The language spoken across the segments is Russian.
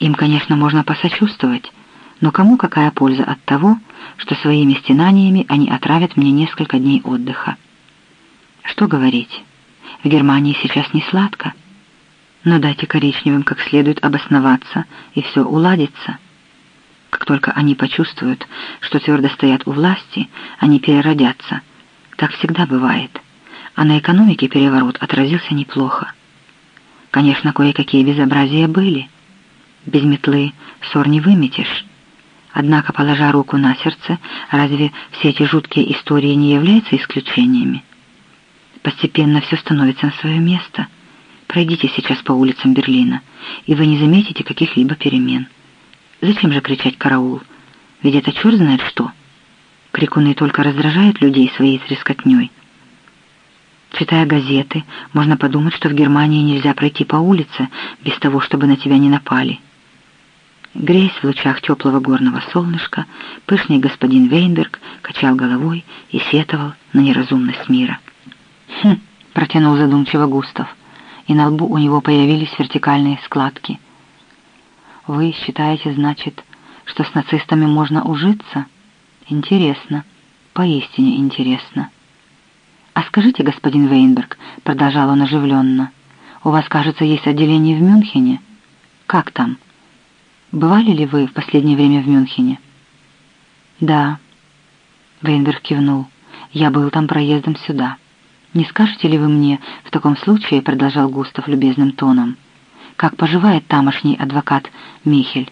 Им, конечно, можно посочувствовать, но кому какая польза от того, что своими стенаниями они отравят мне несколько дней отдыха? Что говорить? В Германии сейчас не сладко. Но дайте коричневым как следует обосноваться, и все уладится. Как только они почувствуют, что твердо стоят у власти, они переродятся. Так всегда бывает. А на экономике переворот отразился неплохо. Конечно, кое-какие безобразия были. Без метлы ссор не выметишь. Однако, положа руку на сердце, разве все эти жуткие истории не являются исключениями? Постепенно все становится на свое место. Пройдите сейчас по улицам Берлина, и вы не заметите каких-либо перемен. Зачем же кричать «караул»? Ведь это черт знает что. Крикуны только раздражают людей своей трескотней. Читая газеты, можно подумать, что в Германии нельзя пройти по улице без того, чтобы на тебя не напали. Греясь в лучах теплого горного солнышка, пышный господин Вейнберг качал головой и сетовал на неразумность мира. «Хм», — протянул задумчиво Густав, и на лбу у него появились вертикальные складки. «Вы считаете, значит, что с нацистами можно ужиться? Интересно, поистине интересно». «А скажите, господин Вейнберг», — продолжал он оживленно, — «у вас, кажется, есть отделение в Мюнхене? Как там? Бывали ли вы в последнее время в Мюнхене?» «Да», — Вейнберг кивнул, — «я был там проездом сюда». «Не скажете ли вы мне, в таком случае, — продолжал Густав любезным тоном, — как поживает тамошний адвокат Михель?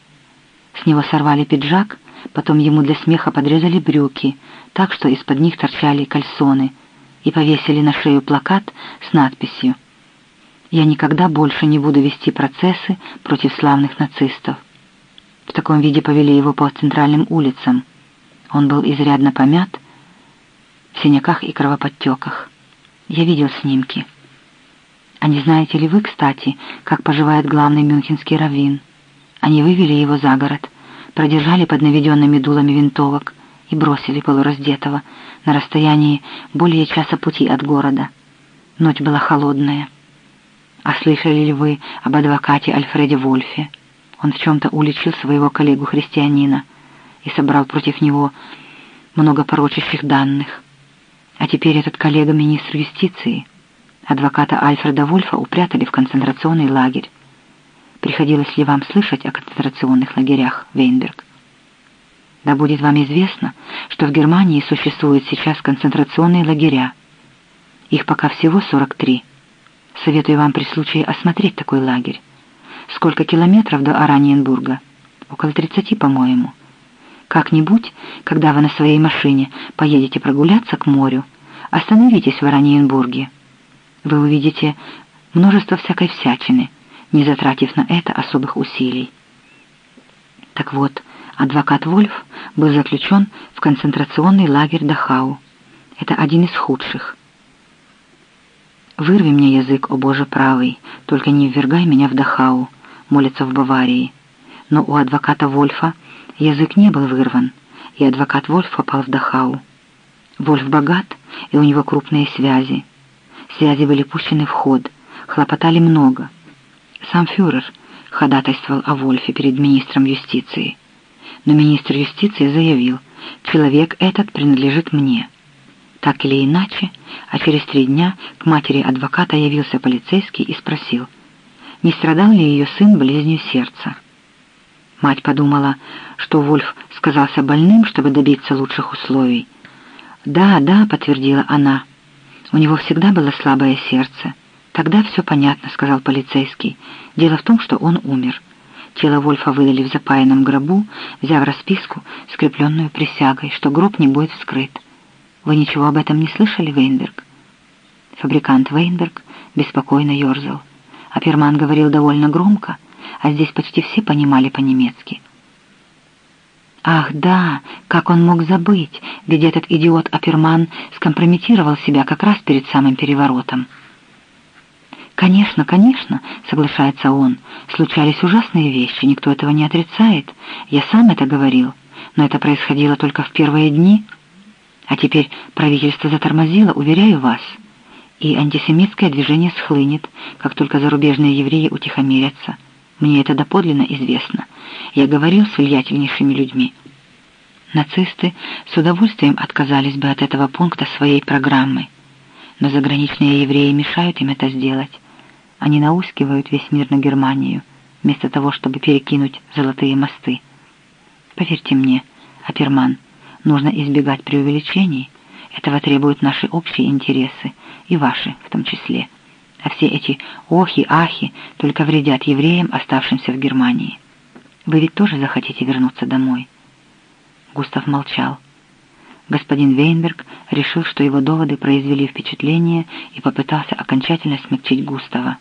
С него сорвали пиджак, потом ему для смеха подрезали брюки, так что из-под них торчали кальсоны, и повесили на шею плакат с надписью «Я никогда больше не буду вести процессы против славных нацистов». В таком виде повели его по центральным улицам. Он был изрядно помят, в синяках и кровоподтеках. Я видел снимки. А не знаете ли вы, кстати, как поживает главный мюнхенский раввин? Они вывели его за город, продержали под наведенными дулами винтовок и бросили полураздетого на расстоянии более часа пути от города. Ночь была холодная. А слышали ли вы об адвокате Альфреде Вольфе? Он в чем-то уличил своего коллегу-христианина и собрал против него много порочащих данных. А теперь этот коллега-министр юстиции, адвоката Альфреда Вольфа, упрятали в концентрационный лагерь. Приходилось ли вам слышать о концентрационных лагерях, Вейнберг? Да будет вам известно, что в Германии существуют сейчас концентрационные лагеря. Их пока всего 43. Советую вам при случае осмотреть такой лагерь. Сколько километров до Араньенбурга? Около 30, по-моему. Как-нибудь, когда вы на своей машине поедете прогуляться к морю, остановитесь в Ораниенбурге. Вы увидите множество всякой всячины, не затратив на это особых усилий. Так вот, адвокат Вольф был заключен в концентрационный лагерь Дахау. Это один из худших. «Вырви мне язык, о Боже правый, только не ввергай меня в Дахау», молится в Баварии. Но у адвоката Вольфа Язык не был вырван, и адвокат Вольф попал в Дахау. Вольф богат, и у него крупные связи. Связи были пущены в ход, хлопотали много. Сам фюрер ходатайствовал о Вольфе перед министром юстиции. Но министр юстиции заявил, человек этот принадлежит мне. Так или иначе, а через три дня к матери адвоката явился полицейский и спросил, не страдал ли ее сын болезнью сердца. Мать подумала, что Вольф сказался больным, чтобы добиться лучших условий. «Да, да», — подтвердила она. «У него всегда было слабое сердце». «Тогда все понятно», — сказал полицейский. «Дело в том, что он умер». Тело Вольфа выдали в запаянном гробу, взяв расписку, скрепленную присягой, что гроб не будет вскрыт. «Вы ничего об этом не слышали, Вейнберг?» Фабрикант Вейнберг беспокойно ерзал. А Перман говорил довольно громко — а здесь почти все понимали по-немецки. Ах, да, как он мог забыть, ведь этот идиот Аперман скомпрометировал себя как раз перед самым переворотом. «Конечно, конечно», — соглашается он, — «случались ужасные вещи, никто этого не отрицает. Я сам это говорил, но это происходило только в первые дни. А теперь правительство затормозило, уверяю вас. И антисемитское движение схлынет, как только зарубежные евреи утихомирятся. Мне это доподлинно известно. Я говорил с влиятельнейшими людьми. Нацисты с удовольствием отказались бы от этого пункта своей программы. Но заграничные евреи мешают им это сделать. Они наускивают весь мир на Германию, вместо того, чтобы перекинуть золотые мосты. Поверьте мне, Аперман, нужно избегать преувеличений. Этого требуют наши общие интересы, и ваши в том числе а все эти охи-ахи только вредят евреям, оставшимся в Германии. Вы ведь тоже захотите вернуться домой?» Густав молчал. Господин Вейнберг решил, что его доводы произвели впечатление и попытался окончательно смягчить Густава.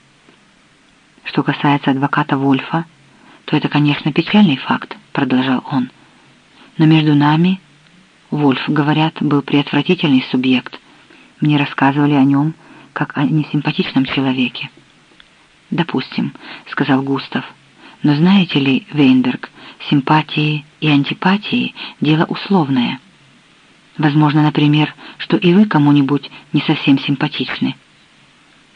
«Что касается адвоката Вольфа, то это, конечно, печальный факт», — продолжал он. «Но между нами, Вольф, говорят, был преотвратительный субъект. Мне рассказывали о нем, как о несимпатичном человеке. «Допустим», — сказал Густав. «Но знаете ли, Вейнберг, симпатии и антипатии — дело условное. Возможно, например, что и вы кому-нибудь не совсем симпатичны.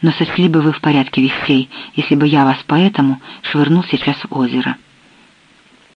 Но сочли бы вы в порядке вещей, если бы я вас поэтому швырнул сейчас в озеро».